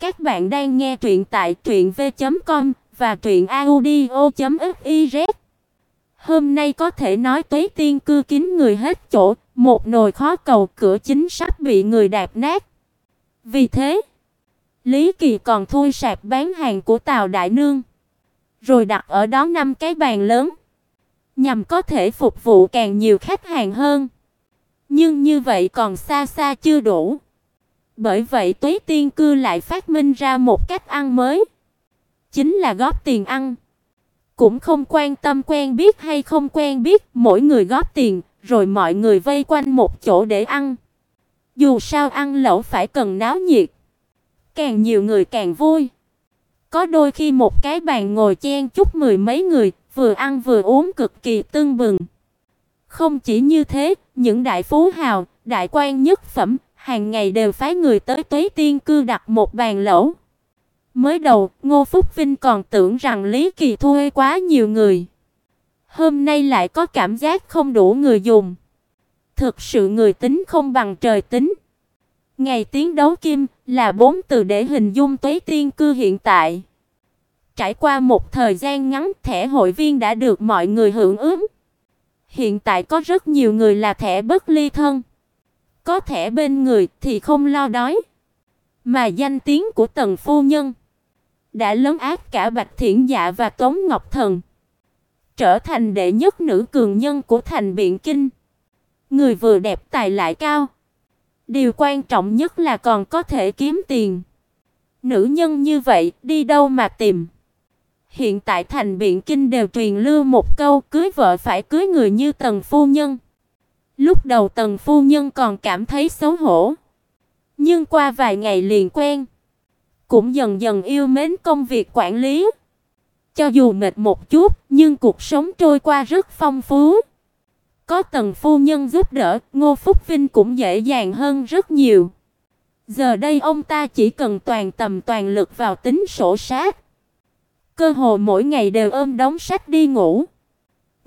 Các bạn đang nghe truyện tại truyệnv.com và truyệnaudio.fiz. Hôm nay có thể nói Tuế Tiên cư kín người hết chỗ, một nồi khó cầu cửa chính sắp bị người đạp nát. Vì thế, Lý Kỳ còn thui sạp bán hàng của Tào Đại Nương, rồi đặt ở đó năm cái bàn lớn, nhằm có thể phục vụ càng nhiều khách hàng hơn. Nhưng như vậy còn xa xa chưa đủ. Bởi vậy Tuế Tiên cư lại phát minh ra một cách ăn mới, chính là góp tiền ăn. Cũng không quan tâm quen biết hay không quen biết, mỗi người góp tiền, rồi mọi người vây quanh một chỗ để ăn. Dù sao ăn lẩu phải cần náo nhiệt, càng nhiều người càng vui. Có đôi khi một cái bàn ngồi chen chúc mười mấy người, vừa ăn vừa uống cực kỳ tưng bừng. Không chỉ như thế, những đại phú hào, đại quan nhất phẩm, hàng ngày đều phái người tới Tuế Tiên cư đặt một bàn lẩu. Mới đầu, Ngô Phúc Vinh còn tưởng rằng Lý Kỳ thuê quá nhiều người. Hôm nay lại có cảm giác không đủ người dùng. Thực sự người tính không bằng trời tính. Ngày tiến đấu kim là bốn từ để hình dung Tuế Tiên cư hiện tại. Trải qua một thời gian ngắn, thẻ hội viên đã được mọi người hưởng ứng. Hiện tại có rất nhiều người là thẻ bất ly thân. Có thẻ bên người thì không lo đói. Mà danh tiếng của Tần phu nhân đã lớn áp cả Bạch Thiển Dạ và Tống Ngọc Thần, trở thành đệ nhất nữ cường nhân của thành Biện Kinh. Người vừa đẹp tài lại cao. Điều quan trọng nhất là còn có thể kiếm tiền. Nữ nhân như vậy đi đâu mà tìm? Hiện tại thành Biện Kinh đều truyền lưu một câu cưới vợ phải cưới người như Tần phu nhân. Lúc đầu Tần phu nhân còn cảm thấy xấu hổ, nhưng qua vài ngày liền quen, cũng dần dần yêu mến công việc quản lý. Cho dù mệt một chút, nhưng cuộc sống trôi qua rất phong phú. Có Tần phu nhân giúp đỡ, Ngô Phúc Vinh cũng dễ dàng hơn rất nhiều. Giờ đây ông ta chỉ cần toàn tầm toàn lực vào tính sổ sách, Cơ hồ mỗi ngày đều ôm đống sách đi ngủ.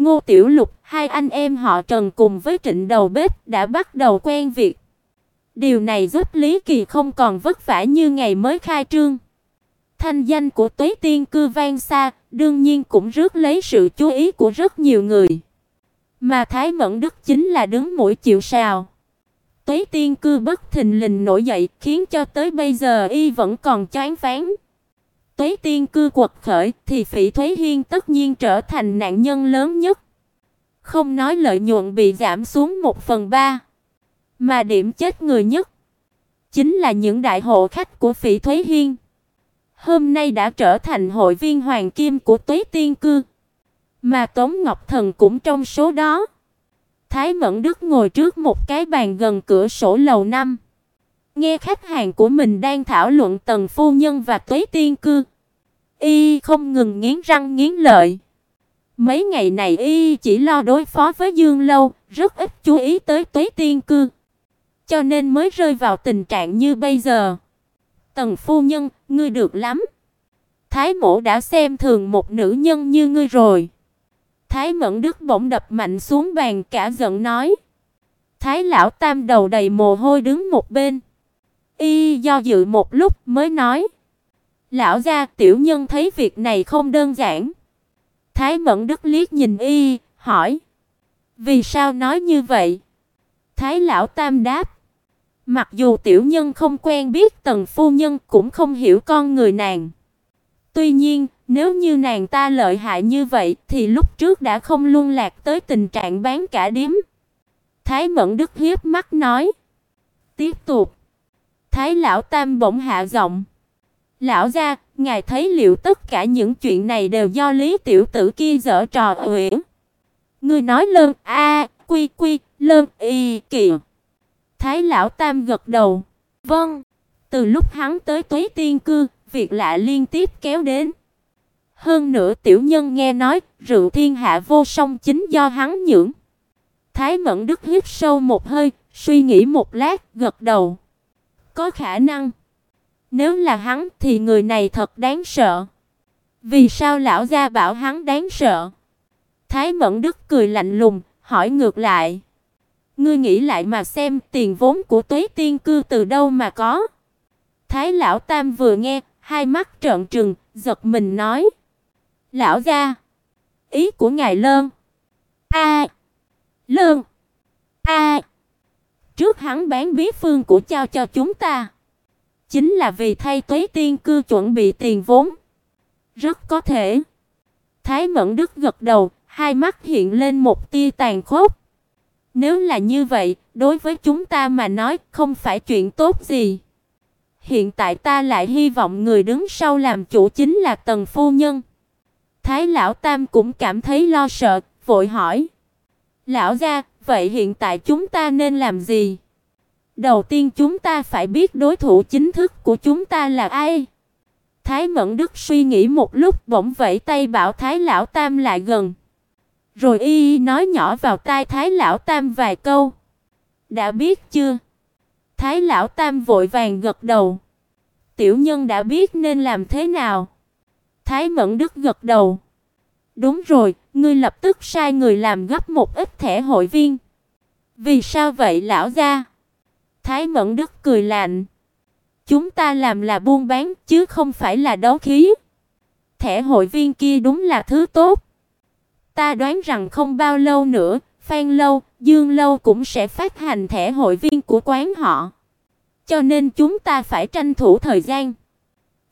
Ngô Tiểu Lục, hai anh em họ Trần cùng với Trịnh Đầu bếp đã bắt đầu quen việc. Điều này giúp Lý Kỳ không còn vất vả như ngày mới khai trương. Thanh danh của Tuế Tiên cư vang xa, đương nhiên cũng rước lấy sự chú ý của rất nhiều người. Mà Thái Mẫn Đức chính là đứng mũi chịu sào. Tuế Tiên cư bất thình lình nổi dậy, khiến cho tới bây giờ y vẫn còn choáng váng. Tuế Tiên cư quật khởi thì Phỉ Thúy Hiên tất nhiên trở thành nạn nhân lớn nhất. Không nói lợi nhuận bị giảm xuống 1 phần 3, mà điểm chết người nhất chính là những đại hộ khách của Phỉ Thúy Hiên. Hôm nay đã trở thành hội viên hoàng kim của Tuế Tiên cư, mà Tống Ngọc Thần cũng trong số đó. Thái Mẫn Đức ngồi trước một cái bàn gần cửa sổ lầu năm, nghe khách hàng của mình đang thảo luận Tần phu nhân và Tuế Tiên cư. Y không ngừng nghiến răng nghiến lợi. Mấy ngày này y chỉ lo đối phó với Dương Lâu, rất ít chú ý tới Tuế Tiên cư, cho nên mới rơi vào tình trạng như bây giờ. Tần phu nhân, ngươi được lắm. Thái mổ đã xem thường một nữ nhân như ngươi rồi. Thái Mẫn Đức bỗng đập mạnh xuống bàn cả giận nói. Thái lão tam đầu đầy mồ hôi đứng một bên. Y do dự một lúc mới nói: "Lão gia, tiểu nhân thấy việc này không đơn giản." Thái Mẫn Đức liếc nhìn y, hỏi: "Vì sao nói như vậy?" Thái lão tam đáp: "Mặc dù tiểu nhân không quen biết Tần phu nhân cũng không hiểu con người nàng. Tuy nhiên, nếu như nàng ta lợi hại như vậy thì lúc trước đã không luân lạc tới tình trạng bán cả điếm." Thái Mẫn Đức hiếp mắt nói: "Tiếp tục." Thái lão tam bỗng hạ giọng: "Lão gia, ngài thấy liệu tất cả những chuyện này đều do Lý tiểu tử kia giở trò uyển?" Ngươi nói lơn a, quy quy, lơn y kìa. Thái lão tam gật đầu. Vâng. Từ lúc hắn tới Tuế Tiên cư, việc lạ liên tiếp kéo đến. Hơn nữa tiểu nhân nghe nói, rượu thiên hạ vô song chính do hắn nhưỡng. Thái Mẫn Đức hít sâu một hơi, suy nghĩ một lát, gật đầu. Có khả năng. Nếu là hắn thì người này thật đáng sợ. Vì sao lão gia bảo hắn đáng sợ? Thái Mẫn Đức cười lạnh lùng, hỏi ngược lại. Ngươi nghĩ lại mà xem, tiền vốn của Tuế Tiên cư từ đâu mà có? Thái lão tam vừa nghe, hai mắt trợn trừng, giật mình nói: "Lão gia, ý của ngài Lơn?" "A, à, Lơn." Trước hắn bán bí phương của trao cho chúng ta, chính là vì thay Tuế Tiên cư chuẩn bị tiền vốn. Rất có thể. Thái Mẫn Đức gật đầu, hai mắt hiện lên một tia tàn khốc. Nếu là như vậy, đối với chúng ta mà nói không phải chuyện tốt gì. Hiện tại ta lại hy vọng người đứng sau làm chủ chính là Tần phu nhân. Thái lão tam cũng cảm thấy lo sợ, vội hỏi: "Lão gia, vậy hiện tại chúng ta nên làm gì?" Đầu tiên chúng ta phải biết đối thủ chính thức của chúng ta là ai. Thái Mẫn Đức suy nghĩ một lúc, bỗng vẫy tay bảo Thái lão tam lại gần. Rồi y nói nhỏ vào tai Thái lão tam vài câu. "Đã biết chưa?" Thái lão tam vội vàng gật đầu. Tiểu nhân đã biết nên làm thế nào. Thái Mẫn Đức gật đầu. Đúng rồi, ngươi lập tức sai người làm gấp một ít thẻ hội viên. Vì sao vậy lão gia? Thái Mẫn Đức cười lạnh. Chúng ta làm là buôn bán chứ không phải là đấu khí. Thẻ hội viên kia đúng là thứ tốt. Ta đoán rằng không bao lâu nữa, Phan Lâu, Dương Lâu cũng sẽ phát hành thẻ hội viên của quán họ. Cho nên chúng ta phải tranh thủ thời gian.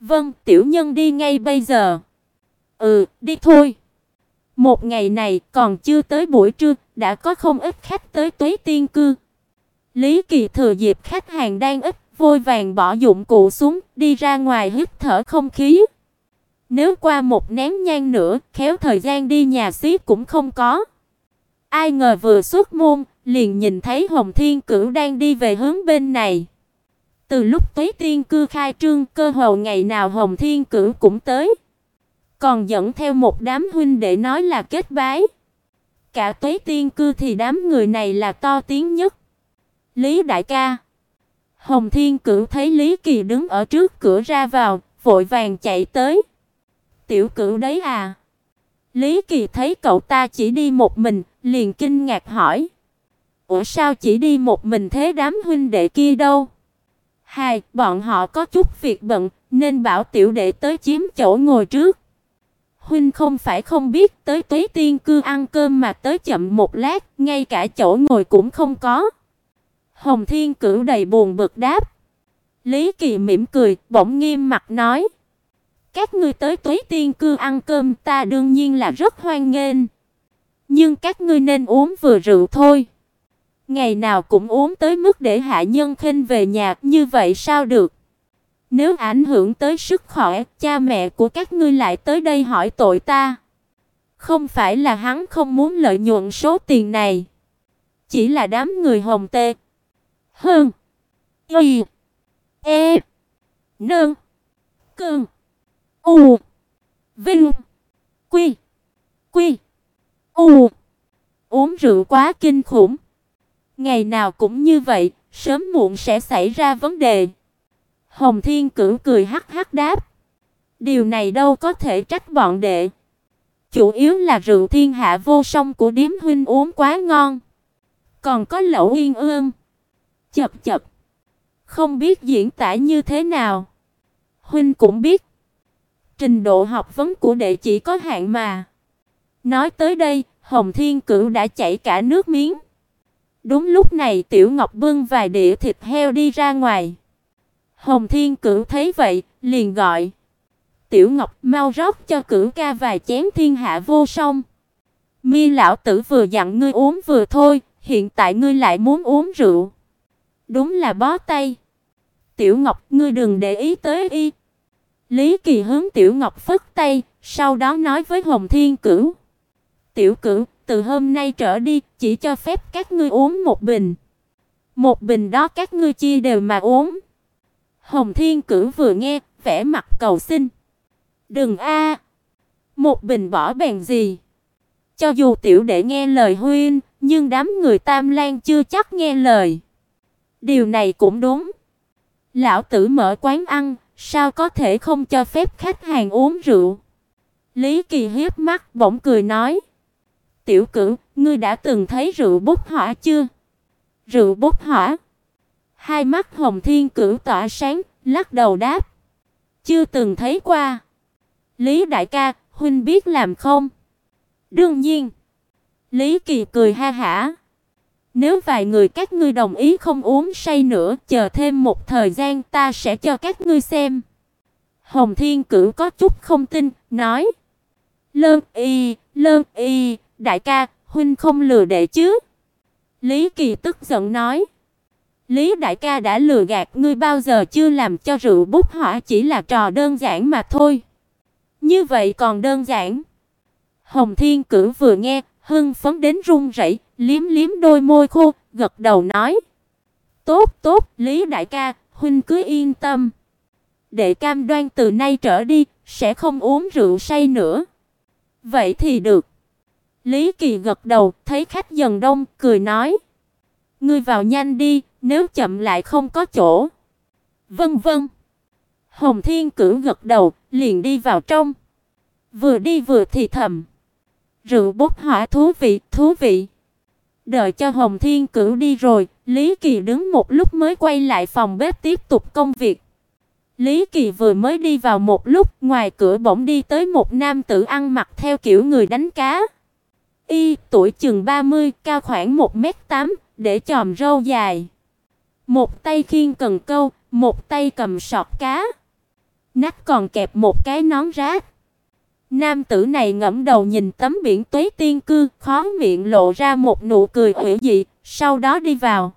Vâng, tiểu nhân đi ngay bây giờ. Ừ, đi thôi. Một ngày này còn chưa tới buổi trưa, đã có không ít khách tới Tuế Tiên cư. Lý Kỳ thừa dịp khách hàng đang ít, vội vàng bỏ dụng cụ xuống, đi ra ngoài hít thở không khí. Nếu qua một nén nhang nữa, khéo thời gian đi nhà xí cũng không có. Ai ngờ vừa xuất môn, liền nhìn thấy Hồng Thiên Cửu đang đi về hướng bên này. Từ lúc Tuế Tiên cư khai trương, cơ hồ ngày nào Hồng Thiên Cửu cũng tới. Còn dẫn theo một đám huynh đệ nói là kết bái. Cả Tuế Tiên cư thì đám người này là to tiếng nhất. Lý đại ca. Hồng Thiên Cửu thấy Lý Kỳ đứng ở trước cửa ra vào, vội vàng chạy tới. Tiểu Cửu đấy à? Lý Kỳ thấy cậu ta chỉ đi một mình, liền kinh ngạc hỏi: "Ủa sao chỉ đi một mình thế đám huynh đệ kia đâu?" Hai, bọn họ có chút việc bận, nên bảo tiểu đệ tới chiếm chỗ ngồi trước. Huynh không phải không biết, tới Tuế Tiên cư ăn cơm mà tới chậm một lát, ngay cả chỗ ngồi cũng không có. Hồng Thiên Cửu đầy buồn bực đáp. Lý Kỳ mỉm cười, bỗng nghiêm mặt nói: "Các ngươi tới Tuế Tiên cư ăn cơm, ta đương nhiên là rất hoan nghênh, nhưng các ngươi nên uống vừa rượu thôi." Ngày nào cũng uống tới mức để hạ nhân khinh về nhà, như vậy sao được? Nếu ảnh hưởng tới sức khỏe, cha mẹ của các ngươi lại tới đây hỏi tội ta. Không phải là hắn không muốn lợi nhuận số tiền này, chỉ là đám người hồng tê. Hơn. Y. E. Nương. Cương. U. Vinh. Quy. Quy. U. Uống rượu quá kinh khủng. Ngày nào cũng như vậy, sớm muộn sẽ xảy ra vấn đề. Hồng Thiên Cửu cười hắc hắc đáp. Điều này đâu có thể trách bọn đệ. Chủ yếu là rượu thiên hạ vô song của điếm huynh uống quá ngon. Còn có lẩu yên ương. Chập chập. Không biết diễn tả như thế nào. Huynh cũng biết. Trình độ học vấn của đệ chỉ có hạn mà. Nói tới đây, Hồng Thiên Cửu đã chảy cả nước miếng. Đúng lúc này Tiểu Ngọc bưng vài đĩa thịt heo đi ra ngoài. Hồng Thiên Cửu thấy vậy, liền gọi: "Tiểu Ngọc, mau rót cho Cửu ca vài chén thiên hạ vô song." Mi lão tử vừa dặn ngươi uống vừa thôi, hiện tại ngươi lại muốn uống rượu. Đúng là bó tay. Tiểu Ngọc, ngươi đừng để ý tới y. Lý Kỳ hướng Tiểu Ngọc phất tay, sau đó nói với Hồng Thiên Cửu: "Tiểu Cửu, từ hôm nay trở đi, chỉ cho phép các ngươi uống một bình. Một bình đó các ngươi chia đều mà uống." Hồng Thiên Cửu vừa nghe, vẻ mặt cầu xin. "Đừng a, một bình bỏ bèn gì? Cho dù tiểu đệ nghe lời huynh, nhưng đám người Tam Lan chưa chắc nghe lời." Điều này cũng đúng. Lão tử mở quán ăn, sao có thể không cho phép khách hàng uống rượu? Lý Kỳ hiếp mắt bỗng cười nói: "Tiểu Cửu, ngươi đã từng thấy rượu bốc hỏa chưa?" Rượu bốc hỏa? Hai mắt Hồng Thiên Cửu tỏa sáng, lắc đầu đáp: "Chưa từng thấy qua." "Lý đại ca, huynh biết làm không?" "Đương nhiên." Lý Kỳ cười ha hả. Nếu vài người các ngươi đồng ý không uống say nữa, chờ thêm một thời gian ta sẽ cho các ngươi xem. Hồng Thiên Cửu có chút không tin, nói: "Lơn y, Lơn y, đại ca, huynh không lừa đệ chứ?" Lý Kỳ tức giận nói: "Lý đại ca đã lừa gạt ngươi bao giờ chưa làm cho rượu bút hỏa chỉ là trò đơn giản mà thôi." Như vậy còn đơn giản. Hồng Thiên Cử vừa nghe, hưng phấn đến run rẩy, liếm liếm đôi môi khô, gật đầu nói: "Tốt, tốt, Lý đại ca, huynh cứ yên tâm. Đệ cam đoan từ nay trở đi sẽ không uống rượu say nữa." "Vậy thì được." Lý Kỳ gật đầu, thấy khách dần đông, cười nói: "Ngươi vào nhanh đi, nếu chậm lại không có chỗ." vân vân Hồng Thiên Cửu gật đầu, liền đi vào trong. Vừa đi vừa thì thầm: "Rượu bốc hỏa thú vị, thú vị." Đợi cho Hồng Thiên Cửu đi rồi, Lý Kỳ đứng một lúc mới quay lại phòng bếp tiếp tục công việc. Lý Kỳ vừa mới đi vào một lúc, ngoài cửa bỗng đi tới một nam tử ăn mặc theo kiểu người đánh cá. Y, tuổi chừng 30, cao khoảng 1m8, để chòm râu dài. Một tay khiêng cần câu, một tay cầm sọt cá. Nách còn kẹp một cái nón rác. Nam tử này ngẫm đầu nhìn tấm biển Tuế Tiên cư, khó miệng lộ ra một nụ cười ủy dị, sau đó đi vào.